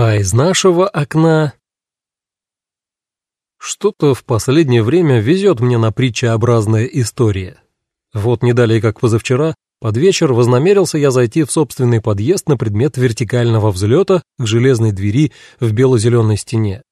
А из нашего окна... Что-то в последнее время везет мне на притчеобразная история. Вот не далее, как позавчера, под вечер вознамерился я зайти в собственный подъезд на предмет вертикального взлета к железной двери в бело-зеленой стене.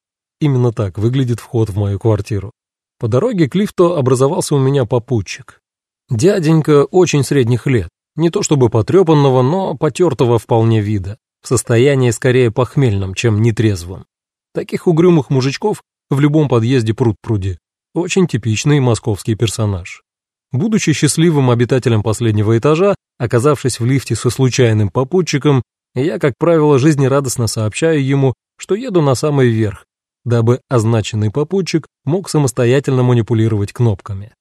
Именно так выглядит вход в мою квартиру. По дороге к лифту образовался у меня попутчик. Дяденька очень средних лет, не то чтобы потрепанного, но потертого вполне вида, в состоянии скорее похмельном, чем нетрезвом. Таких угрюмых мужичков в любом подъезде пруд-пруди. Очень типичный московский персонаж. Будучи счастливым обитателем последнего этажа, оказавшись в лифте со случайным попутчиком, я, как правило, жизнерадостно сообщаю ему, что еду на самый верх, дабы означенный попутчик мог самостоятельно манипулировать кнопками.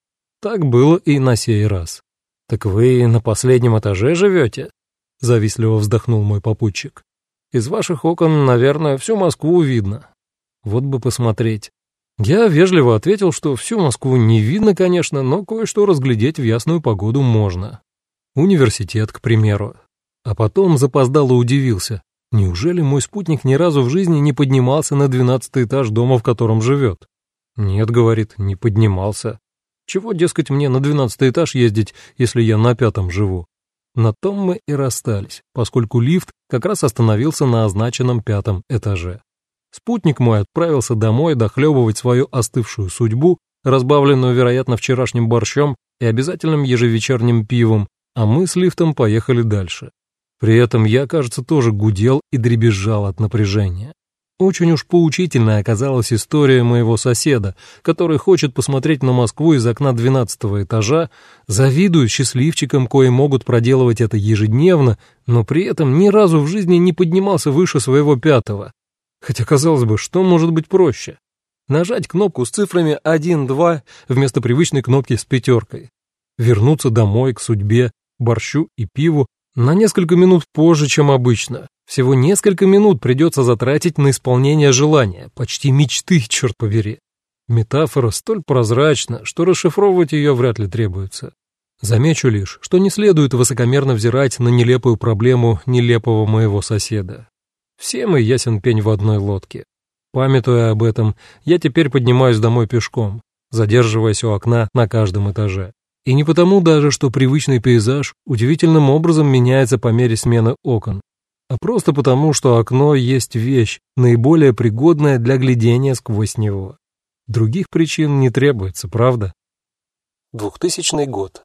Так было и на сей раз. «Так вы на последнем этаже живете?» — завистливо вздохнул мой попутчик. «Из ваших окон, наверное, всю Москву видно. Вот бы посмотреть». Я вежливо ответил, что всю Москву не видно, конечно, но кое-что разглядеть в ясную погоду можно. Университет, к примеру. А потом запоздало удивился. Неужели мой спутник ни разу в жизни не поднимался на двенадцатый этаж дома, в котором живет? Нет, говорит, не поднимался. Чего, дескать, мне на двенадцатый этаж ездить, если я на пятом живу? На том мы и расстались, поскольку лифт как раз остановился на означенном пятом этаже. Спутник мой отправился домой дохлебывать свою остывшую судьбу, разбавленную, вероятно, вчерашним борщом и обязательным ежевечерним пивом, а мы с лифтом поехали дальше. При этом я, кажется, тоже гудел и дребезжал от напряжения. Очень уж поучительной оказалась история моего соседа, который хочет посмотреть на Москву из окна двенадцатого этажа, завидует счастливчикам, кои могут проделывать это ежедневно, но при этом ни разу в жизни не поднимался выше своего пятого, Хотя, казалось бы, что может быть проще? Нажать кнопку с цифрами 1-2 вместо привычной кнопки с пятеркой. Вернуться домой к судьбе, борщу и пиву на несколько минут позже, чем обычно. Всего несколько минут придется затратить на исполнение желания, почти мечты, черт побери. Метафора столь прозрачна, что расшифровывать ее вряд ли требуется. Замечу лишь, что не следует высокомерно взирать на нелепую проблему нелепого моего соседа. Все мы ясен пень в одной лодке. Памятуя об этом, я теперь поднимаюсь домой пешком, задерживаясь у окна на каждом этаже. И не потому даже, что привычный пейзаж удивительным образом меняется по мере смены окон, а просто потому, что окно есть вещь, наиболее пригодная для глядения сквозь него. Других причин не требуется, правда? 2000 год.